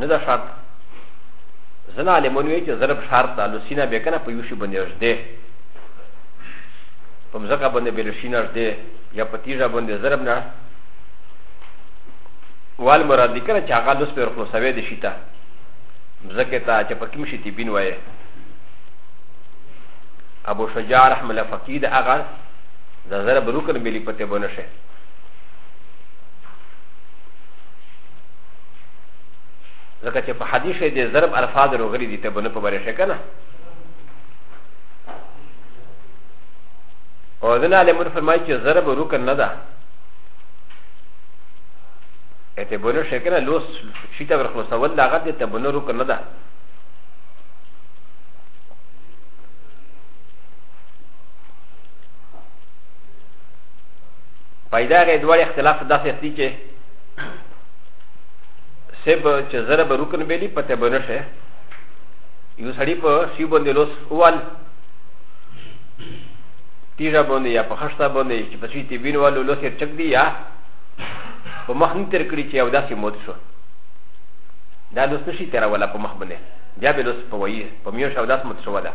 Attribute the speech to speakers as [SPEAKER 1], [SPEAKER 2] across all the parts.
[SPEAKER 1] نه ده شرط زنا عالمون وی چې ضرب شرط ده لسینا به کنه په یو شي باندې ژده په مزکه باندې به لسینا ژده یا په تیژه باندې ضرب نه وال مراد لیکنه چې هغه لس پر خلاصوي دي شي ته مزکه ته چې په کوم شي تی بین وایي ابو شجاع رحم الله فقید هغه د ضرب رکن ملي پته بنشه ځکه چې په حدیث کې د ضرب الفاظ روغلي دي ته بنه په بره شکنه او ځنه له مر فرمایي چې ضرب رکن نه ده اته بنه شکنه لوس شیته ورخلصول دا غد ته بنه رکن نه ده پیدا غي دوړ اختلاف داسې دي چې سب چې زره به رکن بیلی پته به نشه یو سړی په سی باندې لوس وال تیرا باندې یا په خشته باندې چې په سی تیبین والو لوس یې چک دی یا په مخ نه تر کړی چې او داسې موت شو دا لوس نشي تیرا ولا په مخ باندې بیا به لوس په وایي په میو شو داس موت شو ولا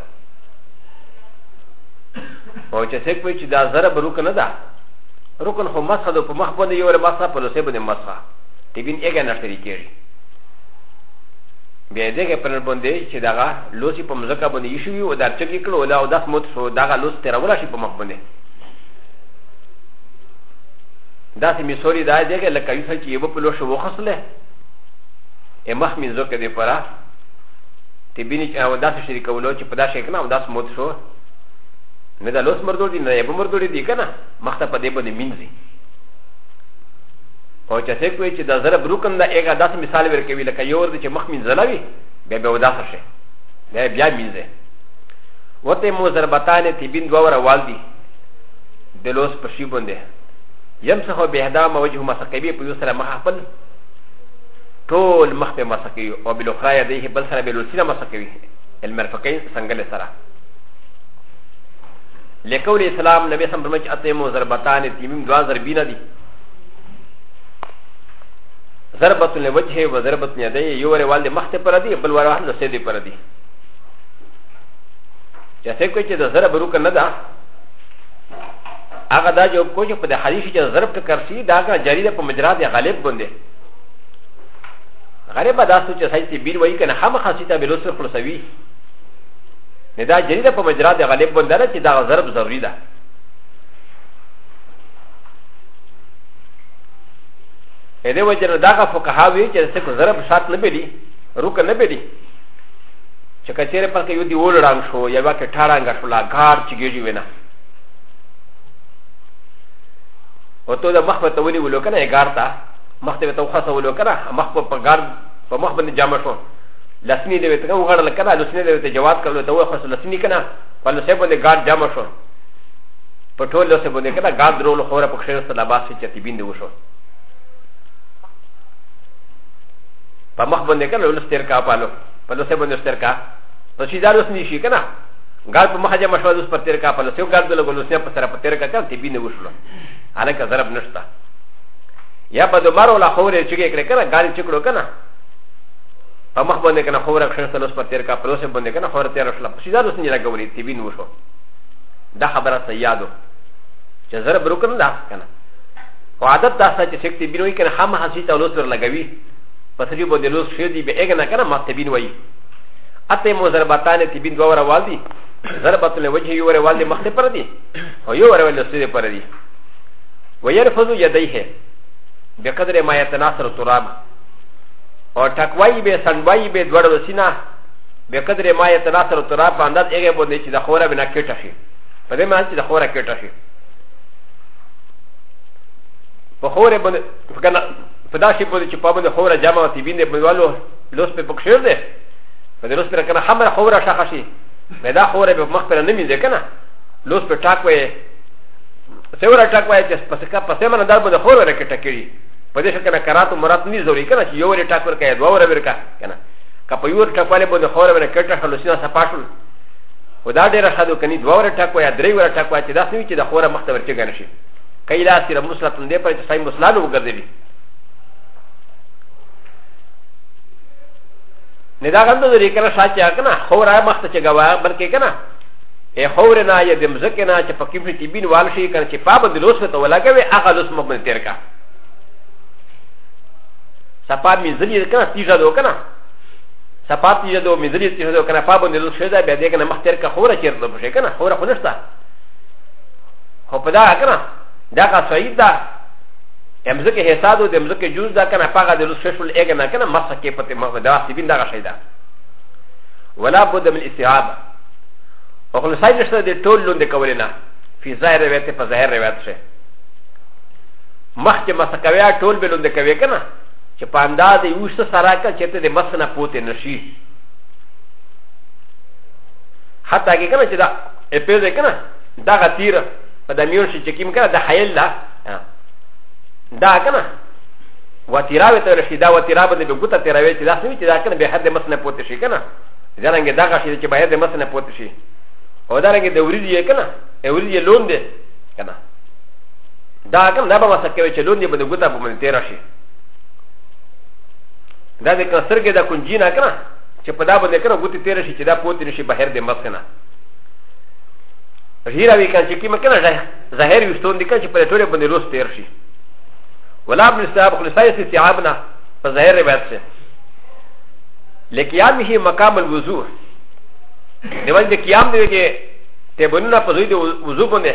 [SPEAKER 1] او چې څوک وایي چې دا زره به رکن نه ده رکن خو مسخه دو په مخ باندې یو له مسخه په لوسه باندې مسخه تبین یې نه شری کېږي بیا دې کې پر باندې چې دغه لوسی په مزکه باندې یې شوی او درچ کې کړو لا او داس موت شو دغه لوس تر ولا شي په مخ باندې داسې میسوري دا دې کې لکه یو څه چې یو په لوش وخصله ا مخ می زکه دې پره تبین او داس شریکولو چې په دا شي کنه او داس موت شو نه دا لوس مردور دي نه یې به مردور دي کنه مخته په دې باندې مینځي او چې څه کوي چې دا زره بروکن دا هغه داس مثال ورکوي لکه یو ورته چې مخ مینځلوي بیا به وداسه شي بیا بیا مینځي وته مو ضربتان تیبین دوه روال دي د لوس په شی باندې یم څخه به دا ما وجه مسقبي په یو سره مخ خپل ټول مخ په مسقي او بل اخرى یې بل سره بل سره مسقي المرفقین څنګه سره لکول اسلام نبی سم فرمایي چې اته مو ضربتان تیمیم دوا ضربینه دي ضربت لوجه و ضربت یده یو ور والد مخت پر دی بل ور والد سید پر دی چې څه کوي چې د ضرب روک نه ده هغه دا جواب کوي چې په د حدیث کې ضرب ته کرسی دا هغه جاری ده په مجرا دی غالب باندې غریب دا څه چې سایت بیر وایي کنه هم خاصیته بلوسر خلاصوي نه دا جری ده په مجرا د غالب باندې ده چې دا ضرب ضروری ده ا دې وجه نه داغه فقها وی چې څه کو ضرب شرط نه بلی رکن نه بلی چې کچېره پر کې یو دی ول رنگ شو یا وا کې ټارنګ شو لا غار چې ګیږي وینا او ته د مخ په تولي ولو کنه غار تا مخ ته ته خاصه ولو کنه مخ په غار په مخ باندې جامه شو لسنی دی ته وغړ لکه دا لسنی دی ته جواب کړو ته وخص لسنی کنه په لسه باندې ګارد جمع شو په ټول لسه باندې کنه ګارد رول خوره په خیر سره باس چې تی بیند وشو په مخ باندې کنه لس تیر کا پالو په لسه باندې تیر کا په شي دار لسنی شي کنه ګارد په مخ جمع شو لس پر تیر کا په لسه ګارد له لسنی په سره په تیر کا تی بیند وشو هلکه ضرب نشته یا په دمر ولا خوره چې کې کړه کنه ګارد چې کړو کنه په مخ باندې کنه خو ورک شنه سلوس پر تیر کا پروس باندې کنه خو تیر شل په سیدا دوس نه لګولې تی وین وشو دا خبره سیادو چې زره بروکن دا کنه او عادت دا چې څوک تی بینوي کنه هم حسی ته لوس ور لګوي په سری باندې لوس شې دی به اګنه کنه ما تی بین وای اته مو ضربتان تی بین دوه ور دی ضربت له وجه یو ور والي مخ ته پر دی او یو ور ول سری پر دی ويرفض يديه بقدر ما يتناثر التراب او ټکوای به سنبای به دوړ وسینا به قدر ما یتناسل تراب په انداز هغه باندې چې د خوره بنا کېټه شي په دې معنی چې د خوره کېټه شي په خوره باندې په داسې باندې چې په باندې خوره جمع او تیبین دې بنوالو لوس په پکشیر دې په دې لوس پر کنه خمر خوره شخه شي به دا خوره به مخ پر نه مینځي کنه لوس په ټاک وې سوره ټاک وې چې پسکا پسې من انداز باندې خوره راکټه کړي په دې شکل کرات مراد نه ضروري کنه چې یو ور ټاک ورکا یا دوه ور ورکا کنه که په یو ور ټاک والے باندې خور باندې کټه شلو سینا سپاشل و دا ډیره خدو کني دوه ور ټاک یا درې ور ټاک چې داسې وي چې د خوره مخته ورچې غن شي کایلا سره مسلطن دې پر چې سای مسلانو وګرځي نه دا غند لري کنه شاته کنه خوره مخته چې غوا بلکې کنه ا خوره نه یا د مزکه نه چې پکې فټي بین وال شي کنه چې پابند لوس ته ولاګوي هغه لوس مبن تیر کا سپاب می زری کنه تیجا دو کنه سپاب تیجا دو می زری تیجا دو کنه پا باندې لوس شوی دا بیا دې کنه مختر کا خوره چیر دو پښه کنه خوره خو نشته خو په دا کنه دا کا سعید دا امزکه حساب دو د امزکه جوز دا کنه پاګه د لوس شول اګه نه کنه مسه کې پته مغه دا سی بین دا شی دا ولا بد من استعاب او خلصای نشته د ټول لوند کولنه فی ظاهر روایت په ظاهر روایت شه مخ چې مس کوي ټول به لوند کوي که نه چې په اندازې یو څه سره که چېرته د مس نه پوتې نه شي حتی که کنه چې دا اپیز کنه دا غتیر په د میون شي چې کیم کنه د حیل دا دا کنه وتیراوی ته رشي دا وتیرا باندې به ګوته تیراوی چې دا سوي چې دا کنه به حد مس نه پوت شي کنه ځانګه دا غشي چې به حد مس نه پوت شي او دا رنګه د وریدي کنه وریدي لون دی کنه دا کوم دا به واسه کوي چې لوندې به د ګوتا په منځ تیر شي دا د کنسر کې دا کنجی نه کنه چې په دا باندې کنه ګوتی تیر شي چې دا پوت نشي بهر د مس نه ژیرا وی کنه چې کیمه کنه ظاهر وستون دي کنه چې په ټوله باندې لوس تیر شي ولا ابن صاحب خلصای سي صاحبنا په ظاهر روایت سره لکیام هي مقام الوضوء دیوال د قیام دی کې ته بنونه په ځای د وضو باندې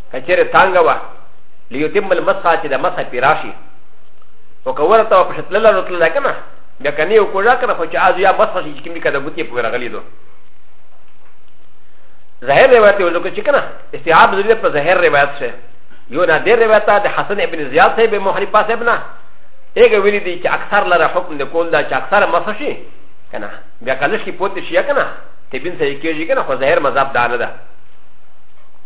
[SPEAKER 1] کچره تانګه وا ليتم المسا چې د مسا پیراشي او که ورته په شتل له رتل ده کنه بیا کني او کوړه کنه خو چې از یا بس خو چې کوم کده بوتي په غلي دو ظاهر روایت یو لکه چې کنه استيعاب ضرورت په ظاهر روایت شه یو نه ډېر روایت ده حسن ابن زیاد صاحب محرفه صاحب نه هغه ویلي دي چې اکثر لره حکم د کول دا چې اکثر مسشي کنه بیا کله شي پوت شي کنه تبین سره کېږي کنه خو ظاهر مذهب دار ده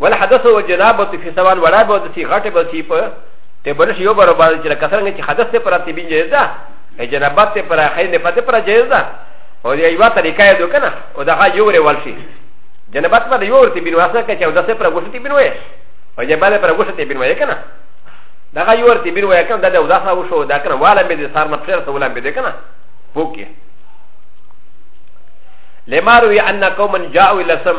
[SPEAKER 1] ولا حدث و جنابه في سوال ولا بود في غټه به في په ته بلش یو بر باندې چې کثر نه چې حدث ته پر ته بین جایز ده ای جنابت ته پر خیر نه پته پر جایز ده او دی یو طریقه یې دوکنه او دا یو ری ولشي جنابت پر یو ورته بین واسه کې چې د څه پر غوښتي بین وای او جباله پر غوښتي بین وای کنه دا یو ورته بین وای کنه دا د وداسه وشو دا کنه والا به دې سار نه پر ته ولا به دې کنه پوکي لمارو ان قومن جاءوا الى سم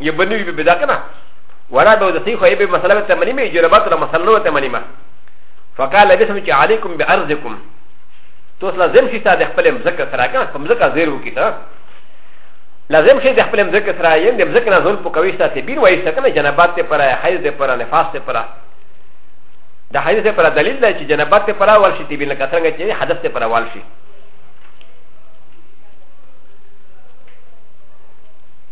[SPEAKER 1] یو بنوی به بدا کنه ولا به د سیخو ایبه مسله به تمنی می جربات له مسله به تمنی ما فقال بسم چې علیکم بارضکم تو سلا زم شي تا د خپل مزکه سره کنه په مزکه زیر وکي تا لازم شي د خپل مزکه سره یې د مزکه نه زول په کوي ستا ته بیر وایي کنه جنابات ته پر حیض ته پر نفاس ته پر د حیض ته پر دلیل دی چې جنابات ته پر اول شي تی بین لکه څنګه چې حدث ته پر اول شي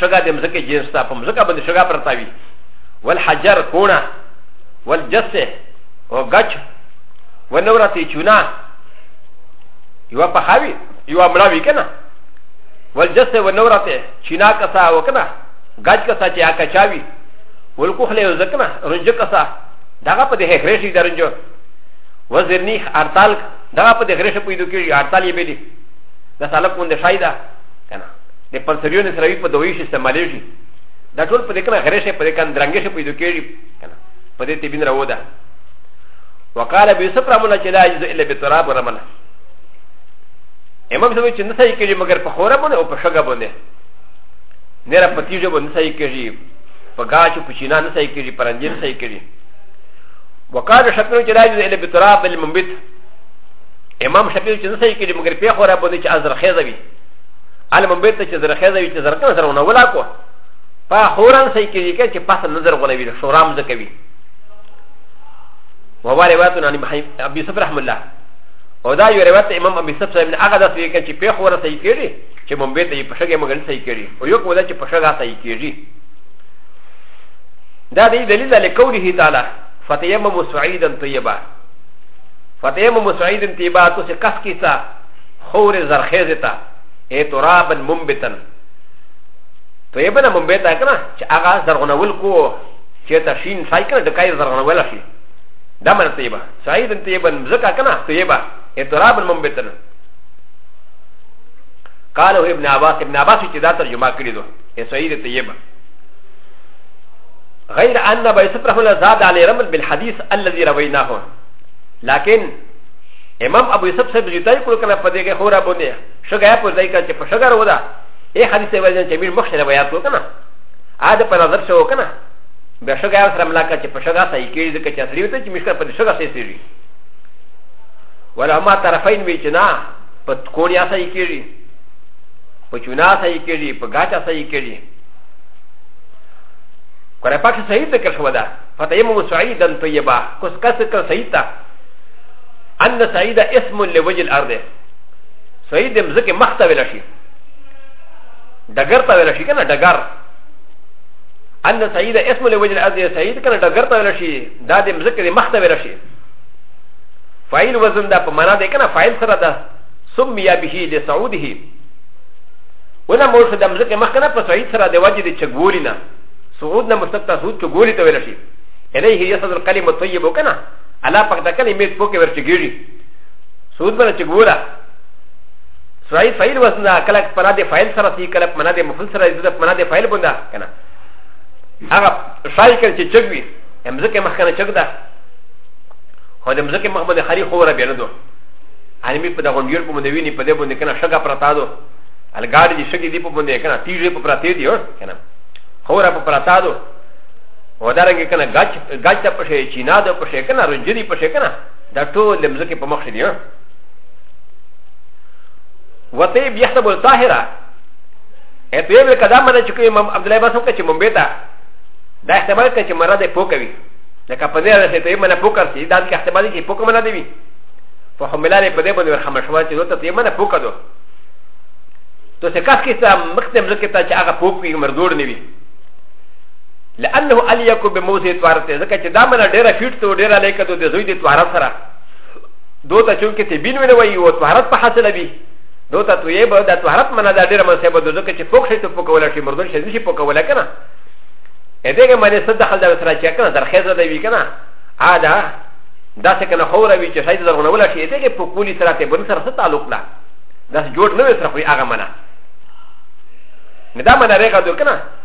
[SPEAKER 1] شګه د مزکه جنس ته په مزکه باندې شګه پرتا وي ول حجر کونه ول جسه او غچ و نورته چونه یو په خاوي یو امړاوي کنه ول جسه و نورته چینا کسا وکنه غچ کسا چې اکا چاوي ول کوخله وزکنه رنج کسا دغه په دې هغه شي درنجو وزرنی ارتال دغه په دې هغه شي په دې کې ارتال یې بلی د سالک مونږ شایدا کنه د پنسریون سروي په دوی شي استعمالېږي دا ټول په دې کنه غرې شي په دې کنه درنګې شي پیدا کېږي کنه په دې تبین راو ده وقال ابي يوسف رحمه چې لا يجوز الا بتراب رمل امام سوي چې نه صحیح کېږي مګر په خوره باندې او په شګه باندې نه را پتیږي باندې صحیح کېږي په گاچو په چینا نه صحیح کېږي پرنجې نه صحیح کېږي وقال شکر چې لا يجوز الا بتراب المنبت امام شفیع چې نه صحیح کېږي مګر په خوره باندې چې ازرخیزه وي على مبيت چې زر خيزه وي چې زر کنه سره ونه ولا کو په حوران سي کې کې چې پس نظر غونه وي شورام ز کوي وهو روایت عن ابي سفر رحم الله او دا یو روایت امام ابي سفر صاحب نه هغه داس وی کې چې په حوران سي کېږي چې مبيت یې پښګه مګل سي کېږي او یو کوله چې پښګه سي کېږي دا دی دلیل علی قوله تعالی فتیمم سعیدا طیبا فتیمم سعیدا طیبا تو سے کس کیسا خور زرخیزه تا ای ترابن ممبتن تو یې بنه ممبتا کنه چې هغه زرغونول کو چې ته شین سای کنه د کای زرغونول شي دا من طیبه سعیدن طیبن زکا کنه طیبه ای ترابن ممبتن قاله ابن عباس ابن عباس چې دا ترجمه کړی دو ای سعید طیبه غير أن أبا يوسف رحمه الله زاد على رمل بالحديث الذي رويناه لكن امام ابو یوسف صاحب زیتای کړو کنه په دې کې خورا باندې شګه په ځای کې چې په شګه ودا اے حدیث دی وایي چې میر مخ سره بیان کو کنه ا دې په نظر شو کنه به شګه سره ملاقات چې په شګه صحیح کېږي ځکه چې اصلي وته چې مشکل په شګه صحیح سیږي ولا ما طرفین وی چې نه په کوریا صحیح کېږي په چونا صحیح کېږي په ګاچا صحیح کېږي کله پکې صحیح ذکر شو دا فتیمم سعیدن طیبا کوس کس کر صحیح تا ان سعيد اسم لوجه الارض سعيد مزكي مخته ولا شي دغر ته ولا شي کنه دغر ان سعيد اسم لوجه الارض سعيد کنه دغر ته ولا شي دا د مزكي مخته ولا شي فاعل وزن دا په معنا ده کنه فاعل سره ده سمي به لسعوده ولا مور سره د مزكي مخ کنه په سعيد سره د وجه د چګوري نه سعود نه مستقتا سعود چګوري ته ولا شي اليه يسد الكلمه الطيبه کنه الله پاک دا کلی میت پوکه ورچ گیری سود بنا چه گورا سرائی فائل وزنده کلا پنا ده فائل سره سی کلا پنا ده مفل سره سی پنا ده فائل بنده کنه هغه شای کړ چې چګ وي امزکه مخ کنه چګ ده خو د امزکه مخ باندې خاري خو را بیان دو ان می په دغه ډیر په باندې ویني په دې باندې کنه شګه پراتا دو الګاډي شګې دی په باندې کنه تیږه په پراته دی کنه خو را په پراتا دو و دا رنګ کنه گاچ گاچ ته پشه چینا د پشه کنه رنجری پشه کنه دا ټول لمزکه په مخ دی وته بيحسب الطاهره اته یو کدا منه چې کوم عبد الله باسم کې چې مونږ ته دا احتمال کې چې مراد پوکوي دا کپه دې راځي ته منه پوکر سي دا کې احتمال کې پوک منه دی په حملانه په دې باندې ورخم شو چې دوته ته منه پوک دو تو څه کاس کې ته مختم زکه ته چې هغه پوک وي مردور نه وي لانه الیک بموزه توارته ځکه چې دا منه ډیره فیټ ته ډیره لیکه د زوی د تواره سره دو ته چونکې ته بین ویل وایي او توارت په حاصل وي دو ته توی به د توارت منه دا ډیره منصب ده ځکه چې پوک شي ته پوکول شي مردون شي نشي پوکول کنه ا دې کې معنی صد دخل دا سره چې کنه درخیزه دی وی کنه ا دا دا څه کنه خوره وی چې شاید درونه ولا شي دې کې پوکولی سره ته بن سره څه تعلق نه دا جوړ نه وي سره خو هغه منه نه دا منه رېګه دو کنه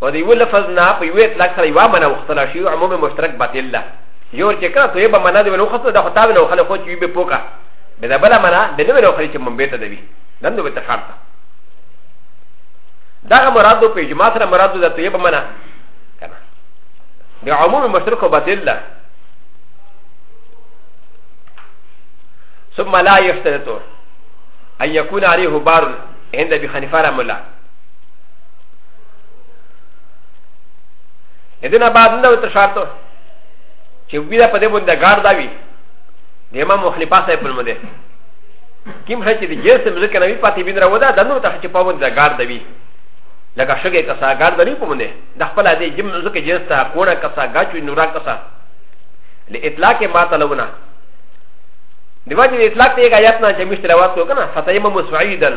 [SPEAKER 1] و د یو لفظ نه په یو اطلاق سره یوه معنا وختله شي عموم مشترک باطل ده یو چې کله ته به معنا دی وخت دا خو تا به وخت خو چې به پوکا به دا بل معنا به نه وخت چې مونږ به ته دی نن نو به ته شرط دا مراد په اجماع سره مراد ده ته به معنا کنه د عموم مشترک باطل ده ثم لا يشترط ان يكون عليه بار عند ابي حنيفه رحمه الله ا د ن ا بعد نه وي تر شرط چې بیا په دې باندې ګار دا وي د امام مخلفه صاحب په مده کیم شي چې د جنس مزکه نه وي پاتې بین راودا د نو ته چې په باندې ګار دا وي لکه شګه کسا ګار دا نه په مده د خپل دې جم مزکه جنس ته کوړه کسا گاچو نورا کسا ل اطلاق ما تلونه د وجه اطلاق ته یې غیات نه چې مشتلوات کو کنه فتیمه مسعیدن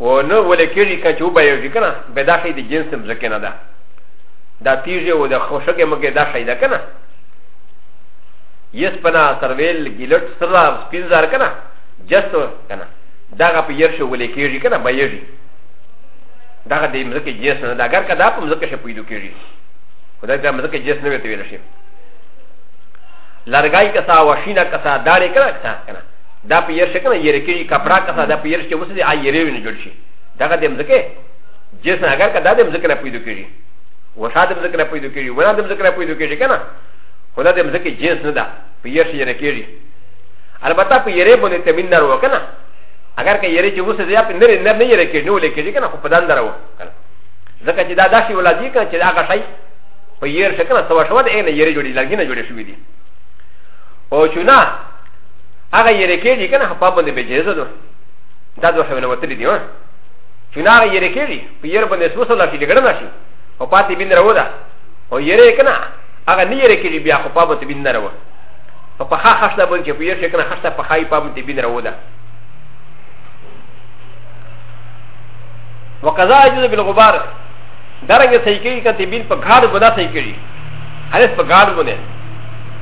[SPEAKER 1] و نه ولې کېږي که چې وبایږي که نه به دا شی د جنس مځکې نه ده دا تیږې او د خوشګې مګې دا شی ده که نه یس پنا سرویل ګیلټ سره سپین زار که نه جست که نه دغه په یرشه ولې کېږي که نه بایږي دغه د مځکې جنس نه ده اګر که دا په مځکه شی پیدا کېږي خو دا د مځکې جنس نه وي ته ویل شي لرګای کسا وشینه کسا دارې که نه کسا که نه دا په ير شکنه ير کې کپرا کسا دا په ير کې وسه دي آ ير ویني جوړ شي دا د مزکه جس نه اگر کدا د مزکه نه پیدا کیږي وشاد د مزکه نه پیدا کیږي ونا د مزکه نه پیدا کیږي کنه خدا د مزکه جنس نه ده په ير شي ير کېږي البته په ير باندې تمین نه ورو کنه اگر که ير چې وسه دي په نر نر نه ير کېږي نو لیکي کنه خو په دان درو کنه ځکه چې دا داسې ولادي کنه چې دا هغه شي په ير شکنه سوا شوا د نه ير جوړي لګینه جوړي شوې دي او چونه هغه یې رکې دي کنه په باندې به جهزه ده دا دوه حیوانات وتلې دي ها چې نه هغه یې رکې دي په یې باندې سوسه لا شي جګړه نشي او پاتې بین راو ده او یې رې کنه هغه نه یې رکې دي بیا خو په باندې بین راو په پخا خښته باندې چې په یې شي کنه خښته په خای په باندې بین راو ده وقضا اجل بالغبار درنګ صحیح کوي کته بین په غاړه بنا صحیح کوي هرڅ په غاړه بونه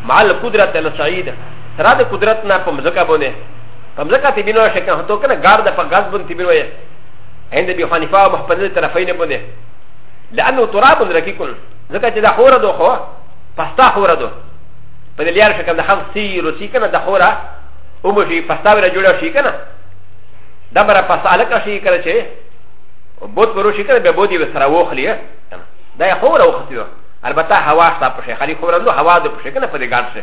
[SPEAKER 1] مال قدرت السعید سره د قدرت نه په مزکه باندې په مزکه تی بینو شکه هتو کنه ګار د په غاز باندې بینو یې عند ابي حنيفه او محمد طرفين باندې لانه تراب رقيق ځکه چې دا خوره دو خو پستا خوره دو په دې لار شکه د خم سی روسی کنه د خوره او مو شي پستا ولا جوړه شي کنه دا مره پستا الکه شي کنه چې بوت ورو شي کنه به بودی وسره وخلی دا خوره وختیو البته هوا ستا په شي خالي خوره نو هوا د په شي کنه په دې ګار شي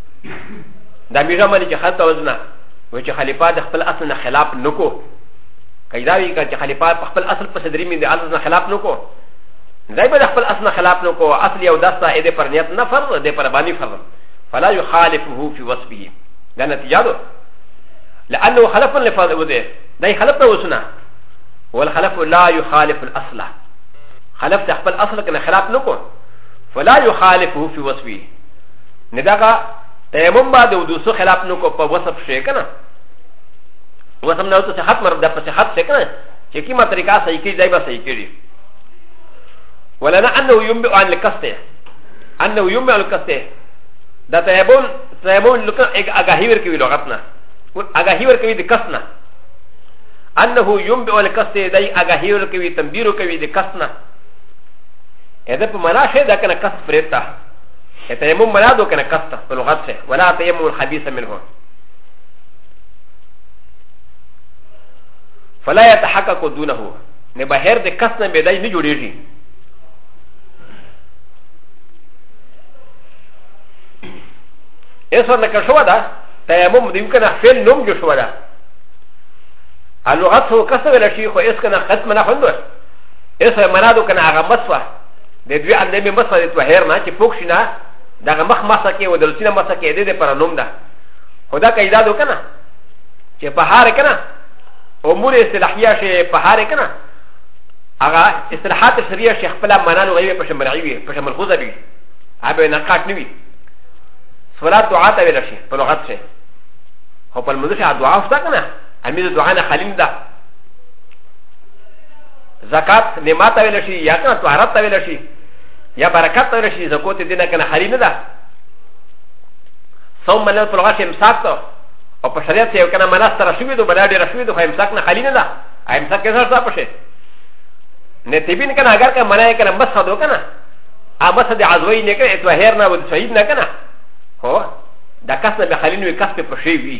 [SPEAKER 1] دا میرا مانی چې خط وزنا و چې خلیفہ د خپل اصل نه خلاف نکو کیدا وی چې خلیفہ په خپل اصل په صدرې مې د اصل نه خلاف نکو زای په خپل اصل نه خلاف نکو اصل یو داستا اې د پر نیت نه فرض د پر باندې فرض فلا يخالفه في وصفه دا نتیجه ده لانه خلف لفظ وده دا خلف وسنا والخلف لا يخالف الاصل خلف تخبل اصل كان خلاف نكون فلا يخالفه في وصفه نه دا کا تیمم با د ودو سو خلاف نو کو په وصف شي کنه وصف نه تو صحت مرب د په صحت څه کنه چې کیما طریقه صحیح کی ځای به صحیح کړي ولنا انه ينبئ عن القصه انه ينبئ عن القصه دا تیمم تیمم لکه اگاهی ور کوي لغت نه اگاهی ور کوي د قصد نه انه ينبئ عن القصه دای اگاهی ور کوي تنبیر کوي د قصد نه اذا په معنا شه دا کنه قصد پرېتا تيمم مرادو كان قصد في لغات سه ولا تيمم الخبيث منه فلا يتحقق دونه نبهر د قصد نه بيدای نه جوړيږي ایسو نه کښو ده تيمم دې کنه فعل نوم جو شو ده اللغات هو قصد ولا شيء خو اس کنه ختم نه خوندو ایسو مرادو کنه هغه مسوه د دوی اندې مې مسه د توهر نه چې پوک شي نه دغه مخ مسه کې و د لسینه مسه کې دې پر نوم ده خدا قاعده دو کنه چې په هار کنه امور اصلاحیه شي په هار کنه هغه اصلاحات شریعه شي خپل معنا لغوي په شمرعي وي په شمل خوځه وي هغه نقاط نه وي صلات دعا ته ویل شي په لغت شي خو په المدرسه دعا وستا کنه امیر دعا نه خالین ده زکات نعمت ویل شي یا کنه طهارت ویل شي یا برکت ویل شي زکوت دې نه کنه خري نه ده ثم لن تلغاش امساک ته او په شریعت کې کنه مناس تر شوی دو بلا ډیر شوی دو امساک نه خالی نه ده امساک کې څه ځاپ شي نه تبین کنه اگر کنه منای کنه بس خدو کنه ا بس دې عزوی نه کنه اتو هیر نه ود شهید نه کنه هو دا کس نه خالی نه کس په شی وی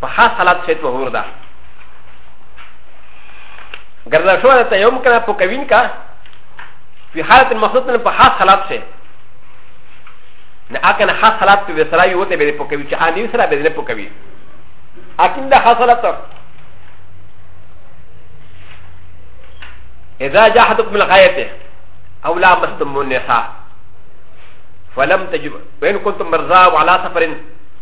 [SPEAKER 1] په خاص حالت شي طهور ده ګرځا شو ته یوم کنه په کوین کا په حالت مخصوص نه په خاص حالت شي نه اکن خاص حالت په وسرا یو ته به په کوي چې اني سره به نه په کوي اکن دا خاص حالت اذا جاءتكم الغايه او لا مستم النساء فلم تجب وان كنتم مرضى وعلى سفر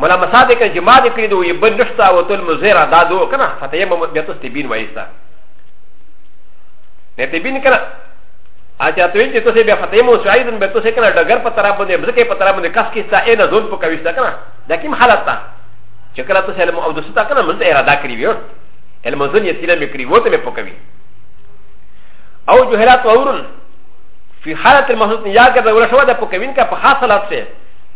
[SPEAKER 1] ملا مساده کنه چې ما دې کړی دوی بل نشته او تل مزیر ادا دو کنه فتح مم بیا ته تبین وایستا نه تبین کنه اچھا تو چې تاسو بیا فتح مو سعیدن به تاسو کنه ډګر په طرف باندې بزکه په طرف باندې کس کیستا اې نه زول په کويستا کنه د کوم حالت تا چې کله تاسو علم او دستا کنه مونږ ته اراده کړی ویو علم زون یې سیله مې کړی وو ته مې پکوي او جهلات وورن فی حالت المحسوس یا کده ورشوه د پکوین کا په خاص حالت سره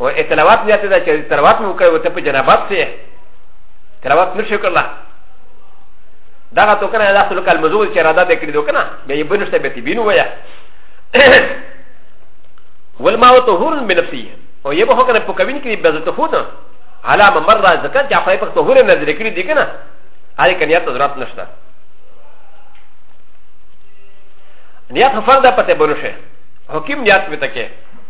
[SPEAKER 1] و ا تلاوات نیت دا چې تلاوات مو کوي ته په جنابت سي تلاوات نشو کړلا دا غا تو کنه دا خپل کلمه زول چې را ده د کړی دو کنه بیا یې بنشته به تی بینو ویا والماء طهور من نفسه او یبه هو کنه په کوین کې به زته هو نه علا ممر را ذکر چې افای په طهور نه ذکر کړی دی کنه هغه کنه یاد حضرت نشته نیت فرض پته بنشه حکیم نیت وته کې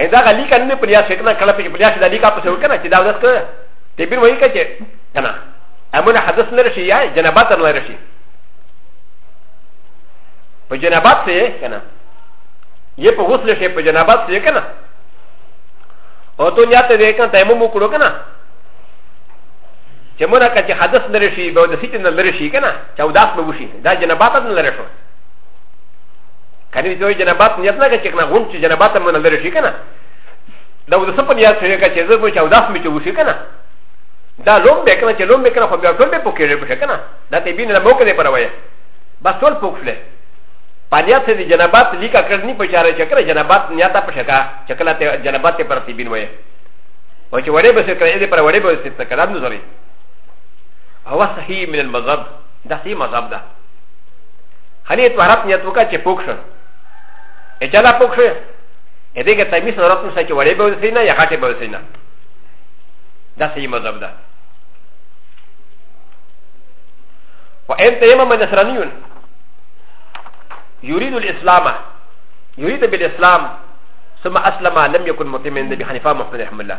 [SPEAKER 1] ا ذ ا غ ل ي ك ا ن ب ر ي ا س ك ن ا كلا في ب ر ي ا س د ا ل ي ك ا ب س و ك ن ا ت د ا و د ك ت ب ر و ي ك ت ك ن ا أ م ن ح د ث ن ر ش ي ا جنبات ن ر ش ي ف ج ن ب ا ت س ي ك ن ا ي ب و ص ل ش ي ف ج ن ب ا ت س ي ك ن ا او تو نيات د ي ك ن ت ي م م و ك ر و ك ن ا ج م ن ا ك ت ح د ث ن ر ش ي ب و د س ي ت ن ر ش ي ك ن ا ج و د ا س م و ش ي د ا جنبات ن ر ش ي کنه چې وي جنابت نیت نه کوي کنه غون چې جنابت مو نه لري شي کنه دا د سپن یاد شي کنه چې زه مو چې او داس می چې وشي کنه دا لوم به کنه چې لوم به کنه خو بیا ټول به پوکې به کنه دا ته بین نه مو کنه پر وایي بس ټول پوکله پانیات سے جنابات لیکا کرنی پچارے چکر جنابات نیاتا پشکا چکلا تے جنابات پر سی بین وے او چ وڑے بس کرے دے پر وڑے بس تے کلام نو زری هو صحیح من المذهب دا صحیح مذهب ده خلی طهارت نیت وکړه چې پوک شو ا چا لا پوک شو ا دې کې تمیز ضرورت نشته چې وړې به وسې نه یا غټې به وسې نه دا صحیح مذهب ده و ان تیمم نصرانیون یرید الاسلام یرید بالاسلام ثم اسلم لم يكن متمن النبي حنيفه محمد رحمه الله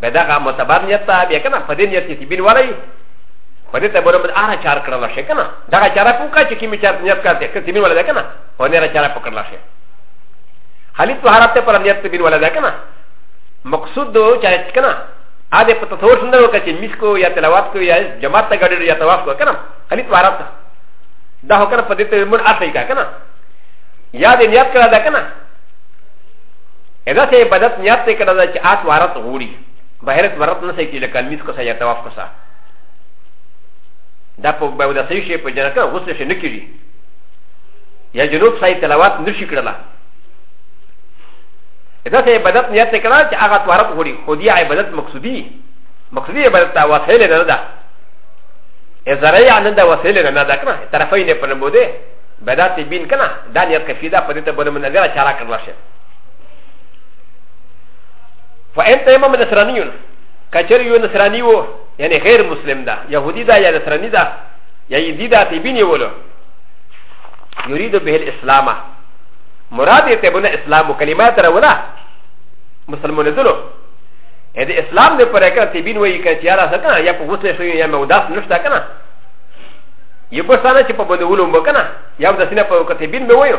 [SPEAKER 1] به دغه معتبر نیت ته بیا کنه په دې نیت کې بین وړی په دې ته بره بل هغه چار کړل شي کنه دغه چاره پوکا چې کیمې چار نیت کړته که تیمې ولا ده کنه او نه را چاره پکړل شي خالي طهارت ته پر نیت ته بین ولا ده کنه مقصود دو چې کنه ا دې په تصور څنګه وکړي چې مس کو یا تلاوت کو یا جماعت ته ګډ یا طواف کو کنه خالي طهارت دا هو کنه په دې ته مون اصلي کا کنه یا دې نیت کړه ده کنه ا د ا س ه عبادت نیت ته کړه چې آت وارت غوړي بهرت ورت نه سي چې لکه میس کسه یا طواف کسه دا په به د سې شي په جنت کې غسل شي نه کیږي یا جنوب سای تلاوت نشي کړلا ا د ا س ه عبادت نیت ته کړه چې هغه وارت غوړي خو دې عبادت مقصودی مقصودی عبادت ته وسیله نه ده ا زرعي نه ده وسیله نه ده کنه طرفین په نبوده بدات بین کنه دا نیت کفیدا په دې ته بل منځه چاره کړل شي فإن تيمم نصراني كثير يو نصراني و يعني غير مسلم دا يهودي دا يا نصراني دا يا يزيد دا تبيني ولو يريد به الإسلام مراد يتبون الإسلام وكلمات رولا مسلمون دلو ا د اسلام د پر اکر تبین وی ک چې را سکه یا په غسل شوی یا موداس نشته کنه یو په سانه چې په بدولو مکنه یا د سینه په کتبین به وایو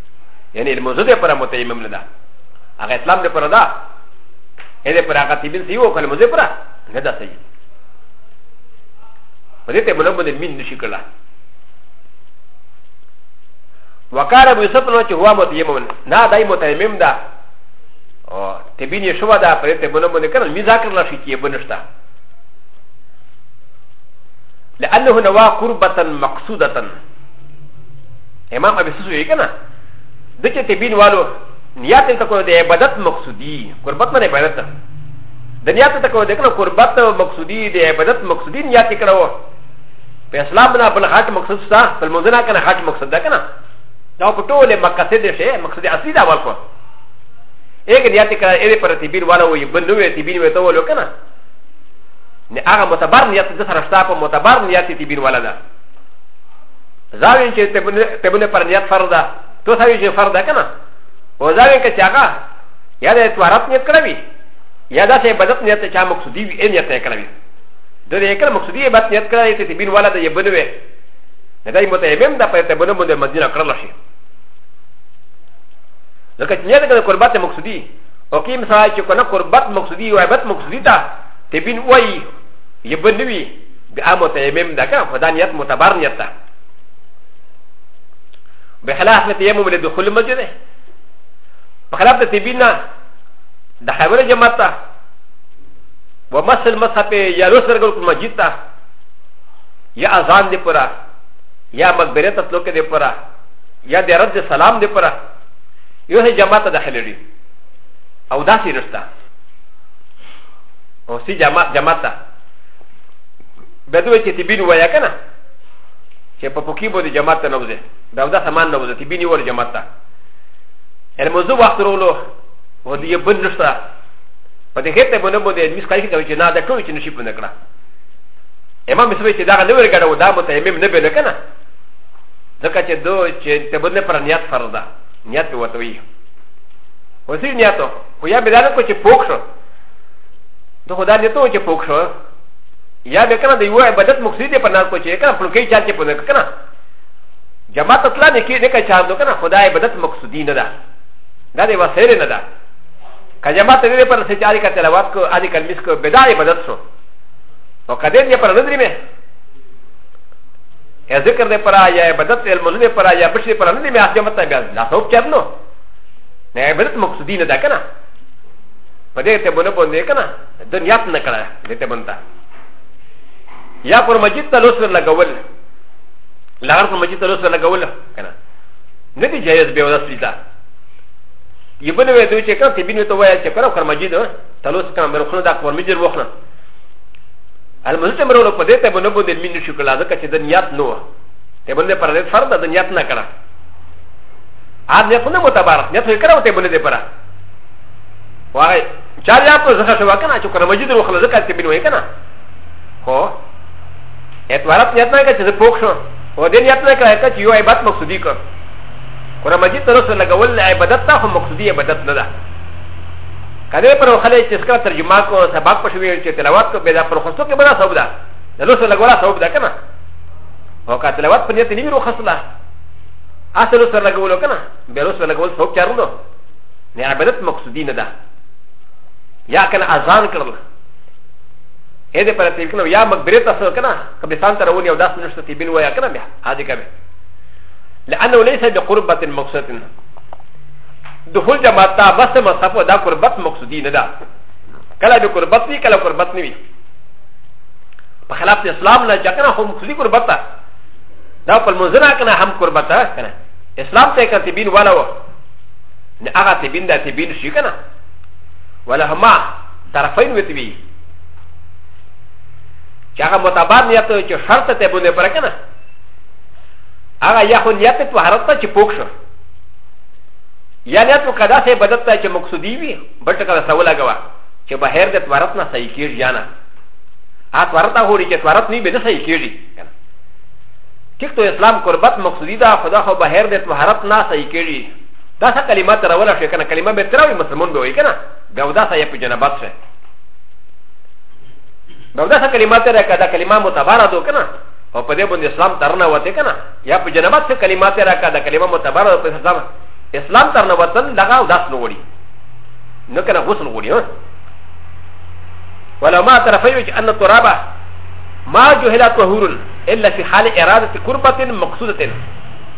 [SPEAKER 1] يعني الموضوع ده پر متيمم لدا هغه اسلام ده پر دا هذا پر هغه تيبين سيو کله موضوع پر نه دا سيو په دې ته موږ باندې مين نشي کړل وقال ابو يوسف نو چې هو متيمم نه دای متيمم ده او تبين يشوا ده پر دې ته موږ باندې کړل مي ذاکر لا شي کې بنشتا لانه نوا قربه مقصوده امام ابي سوسو يي کنه د چې تبين والو نيات ته کو د عبادت مقصودي قربت نه عبادت د نيات ته کو د کنه قربت مقصودي د عبادت مقصودي نيات کړو په اسلام نه بل غټ مقصود ستا په مزنا کنه غټ مقصود ده کنه دا په ټول مقصد شي مقصد اصلي دا ورکو اګ نيات کړه اې پر تبين والو وي بل نو تبين وته ولو کنه نه هغه متبر نيات د سره شتا په متبر نيات تبين والا ده زاوین چې تبونه پر نیت فرض ده تو ساوی چې فرض ده کنه او زاوین کې چې هغه یا د اتوارت نیت کړی وي یا داسې عبادت نیت چې مقصودی وي یې نیت کړی وي د دې کله مقصودی عبادت نیت کړی چې تبین والا د یبنه وي د دې متهمم د په تبونه مونږ مدینه کړل شي لکه چې نیت کړه قربت مقصودی او کیم سره چې کنه قربت مقصودی او عبادت مقصودی ته تبین وایي یبنه وي بیا متیمم ده که خدا نیت متبر نیت ده بخلاف متیمم له دخول مسجد ده بخلاف د تیبین نه د خبر جماعت ته و مسل مصحف یا لوس ورګل کو مسجد ته یا اذان دی پورا یا مقبره ته تلو کې دی پورا یا د رد سلام دی پورا یو هي جماعت داخل لري او داسې نشته او سی جماعت جماعت به دوی چې تبین وایه که نه چې په پوکي به د جماعت ته نه وځي د اودس سامان نه وځي تبین یې ور جماعت ته الموضوع وخت رولو و دې بل نشته په دې هته باندې باندې مس کاری کوي چې نه دا ټول چې نشي پنه کړه امام مسوي چې دا نه ورګړه و دا متهمم نه بل کنه ځکه چې دو چې ته بدل پر نیت فرض ده نیت وته وي وسیل نیتو خو یا بدل کو چې پوښتنه ته خو دا دې ته و چې پوک شو یا به کنه د یو عبادت مقصد یې په نار کو چې کنه پلوکې چال چې پونه کنه جماعت تطلا نه کې نه کا چار دو کنه خدای عبادت مقصودی نه ده دا دې وسیله نه ده که جماعت دې پر څه چاري کا تلاوت کو ادي کلمس کو بدا عبادت شو او کدی دې پر نظر مې ا ذکر دې پر یا عبادت علم دې پر یا بشری پر نه دې مې اخیمت نه بیا لا څوک چرنو نه عبادت مقصودی نه ده کنه په دې ته بونه باندې کنه دنیا ته نه کړه دې ته بنتا یا پر مسجد ته لوسر لګول لغر پر مسجد ته لوسر لګول کنه نه دی جایز به ودا سیدا یبنه وې دوی چې کړه ته بینه ته وایي چې کړه پر مسجد ته لوس کړه مې خو دا پر مسجد وخنه المسجد مې ورو په دې ته بونه باندې مين شو کړه ځکه چې دنیا ته نو ته باندې پر دې فرض دنیا ته نه کړه ا دې خو نه متبارک نه ته کړه ته باندې پر وای چا لا په زخه شو کنه چې کنه مجید روخ له زکات بین وای کنه خو اتوارت نیت نه کړه چې پوښ شو او دې نیت نه کړه چې یو عبادت مقصودی کړ کنه مجید تر سره لګول عبادت ته هم مقصودی عبادت نه ده کله پر خلې چې څنګه ترجمه کو سبق پښوی چې تلاوت کو به دا پر خصو کې بنا ثواب ده د لوسه لګولا ثواب ده کنه او که تلاوت په نیت نیمه خصله اصل سره لګولو کنه به لوسه لګول ثواب چارونو نه عبادت مقصودی نه ده یا کنه اذان کړل اې دې پر تیل کنه یا مقبره تاسو کنه قبرستان ته روان یو داس نشته تیبین ویا کنه بیا هاذ کبه لانه ليس بقربه مقصود دخول جماعت تا بس مصطفی دا قربت مقصودی نه ده کله به قربت وی کله قربت نه وی په خلاف اسلام نه چې کنه هم خلی قربت ده دا په منځ نه کنه هم قربت ده کنه اسلام ته کتبین والا و نه هغه تبین دا تبین شي کنه ولا هما طرفین وتی وی چې هغه متباد نیت چې شرط ته بونه پر کنه هغه یا خو نیت په حرت ته چې پوک شو یا نیت په قدا سه بدت ته چې مقصودی وی بل ټکا سره ولاګوا چې بهر د تورت نه صحیح کیږي یا نه ا تورت هو لري چې تورت نه به نه صحیح کیږي کنه ټیک ته اسلام قربت مقصودی دا خدا خو بهر د تورت نه صحیح کیږي دا څه کلمه تر ولا شي کنه کلمه به تر وي مسلمان به وي کنه دا ودا څه په جنابت شه دا ودا څه کلمه تر کدا کلمه متبره دو کنه او په دې باندې اسلام ترنه وته کنه یا په جنابت څه کلمه تر کدا کلمه متبره په اسلام اسلام ترنه وتن لغه ودا څه وړي نو کنه غسل وړي ها ولو ما ترفيو چې ان ترابه ما جهلت طهور الا في حال اراده قربه مقصوده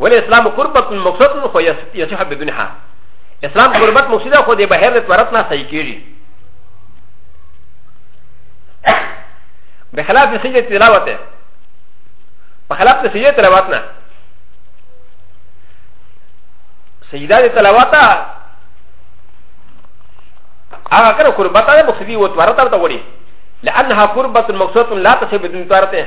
[SPEAKER 1] ولې اسلام قربت مقصد نو خو یصح بدونها اسلام قربت مقصد خو دې بهر د تورت نه صحیح کیږي بخلاف سجده تلاوت ہے بخلاف سجده تلاوت نہ سجده تلاوت هغه کړه قربت ده مقصدی و تورته ته وړي لانها قربت مقصود لا تصيب بدون تورته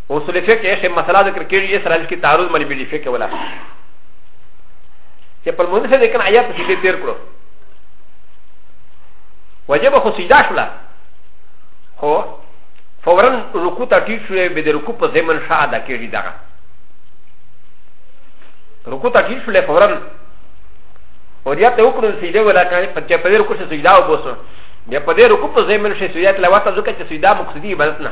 [SPEAKER 1] اصول فقه یې مسله ذکر کړي اسرائیل کې تعارض ملي بلی فقه ولا چې په مونږ سره کنه آیات سیده تیر کړو وجب خو سیدا شولا خو فورا رکو ته ټیټ شوې به د رکو په ځمن شاه ادا کړي دا رکو ته ټیټ شولې فورا او یا ته وکړو سیدا ولا کړي په چې په دې رکو سیدا وبوسو بیا په دې رکو په ځمن شې سیدا لواته ځکه چې سیدا مقصدی عبادت نه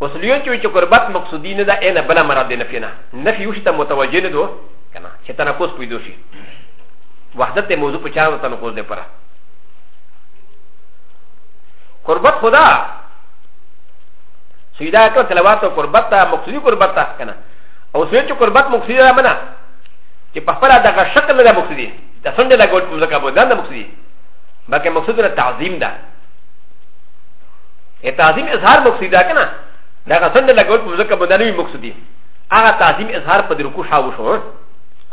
[SPEAKER 1] و س ل ي و ت ي و ش ق ر ب ت م ق ص د ي ن د ا ي ن ا بلا مراد د ن ف ي ن ا ن ف ي و ش ت م ت و ج ن د و ك ن ا ش ت ن ا ك و س ب ي د و ش ي وحدت موضوع ب ش ا ن ت ن ق و س د ب ر ا قربت خدا سيدا ك ت ل و ا ت و قربت م ق ص د ي قربت ك ن ا او سيد قربت م ق ص د ي منا ك ب ح ب ل ا د غ ش ك ل د م ق ص د ي د س ن د ل ا ق و ت م ز ك ا ب د ن د م ق ص د ي بلکه مقصود ر ا تعظيم ده تعظیم اظهار مقصود ده کنه دا غسند لګول په ځکه باندې نه مقصود دي هغه تعظیم اظهار په رکوع شاو شو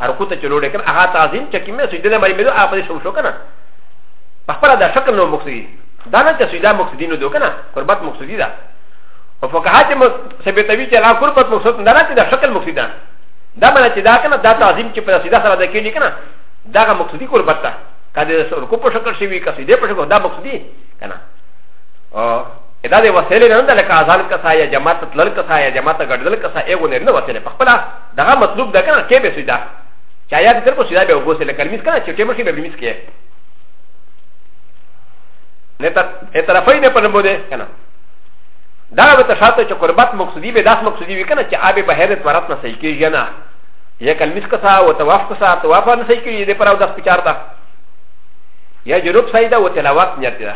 [SPEAKER 1] رکوع ته چلوړې کنه هغه تعظیم چې کیمه سجده نه باندې مې هغه په شو شو کنه په خپل دا شکل نو مقصود دي دا نه چې سجده مقصود دي نو دوه کنه قربت مقصود دي دا او فقها چې ثبتوي چې هغه قربت مقصود نه راځي دا شکل مقصود ده دا معنی چې دا کنه دا تعظیم چې په سجده سره د کېږي کنه دا مقصودی قربت ده کله رکوع په شکل شي وي کله سجده په شکل دا مقصودی کنه ا دا د وسیلې نه ده لکه اذان کسا یا جماعت تلل کسا یا جماعت ګډل کسا ایغو نه نه وسیلې په خپل دغه مطلوب ده کنه کې به سیدا چا یا تر په سیدا به وګوسه لکه میس کنه چې ټیمه شي به میس کې نه تر اطرافین په نمبر ده کنه دا به تشاته چې قربت مقصدی به داس مقصدی وی کنه چې آبه بهر تورات نه صحیح کیږي نه یا کلمیس کسا او طواف کسا طواف نه صحیح کیږي دې پر او داس پچار ده یا جروب صحیح ده او تلاوت نیت ده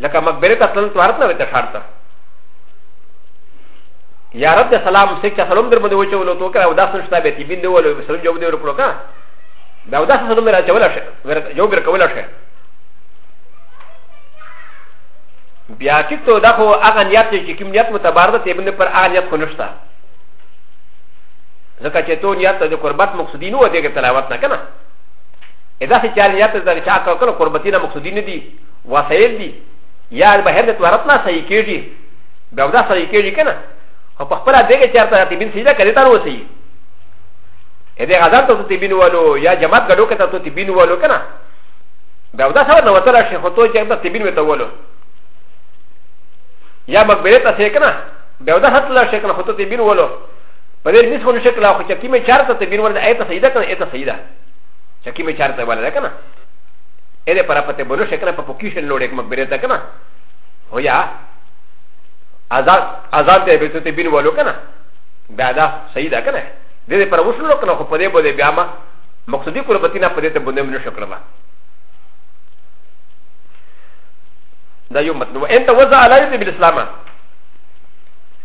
[SPEAKER 1] لکه مقبره ته تلل طهارت نه وته شرط یا رب د سلام سې چې سلام در باندې وچولو تو کړه او دا څه شته به تی بین دی ولو سلام جواب دی ورکړو کا دا دا څه سلام را چول شه جواب ورکول شه بیا چې ته دا خو هغه نیت چې کوم نیت متبارد ته بنه پر هغه نیت خو نشته ځکه چې تو نیت د قربت مقصدی نه و دې تلاوت نه کنه اذا في جال نیت د چا کا کله قربتی نه مقصدی نه دی وسایل دی یا به هر د تورت نه صحیح کېږي بیا دا صحیح کېږي کنه او په خپل دغه چارته د تبین سیده کړی تر وسی اې دې غزان ته تبین والو یا جماعت غډو کته ته تبین والو کنه دا ودا سره نو تر شي خو ته چې ته تبین وته والو یا مقبره ته کنه دا ودا هتل شي کنه خو ته تبین والو په دې دې څونه شکل اخو چې کیمه چارته ته بیر ورته ایت سیدا کنه ایت سیدا چې کیمه چارته ولا کنه اې دې پر پته بنو شکل په پوکیشن لوړ یک مقبره ته کنه هو یا آزاد آزاد دې به ته بیر ولو کنه بیا دا سیدا کنه دې دې پر وصول کنه خو په دې بده بیا ما مقصدی قربتینا په دې ته بنو منو شکل ما دا یو مطلب انت وزع علی بالاسلام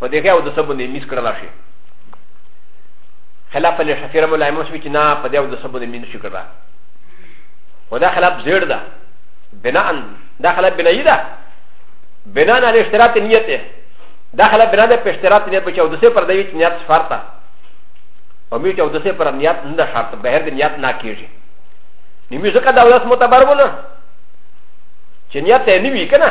[SPEAKER 1] په دې کې او د سبو نه میس کړل شي خلاف له شفیع مولا امام شفیع چې نه په دې او د سبو نه میس شي کړل و دا خلاف زیر ده بناء دا خلاف بنایی ده بناء علی اشتراط نیت ده دا خلاف بناء ده په اشتراط نیت بچو د سه پر دی چې نیت شرطه او می چې د سه پر نیت نه ده شرط بهر د نیت نه کیږي نیمه ځکه دا اوس معتبر ونه چې نیت یې نیوي کنه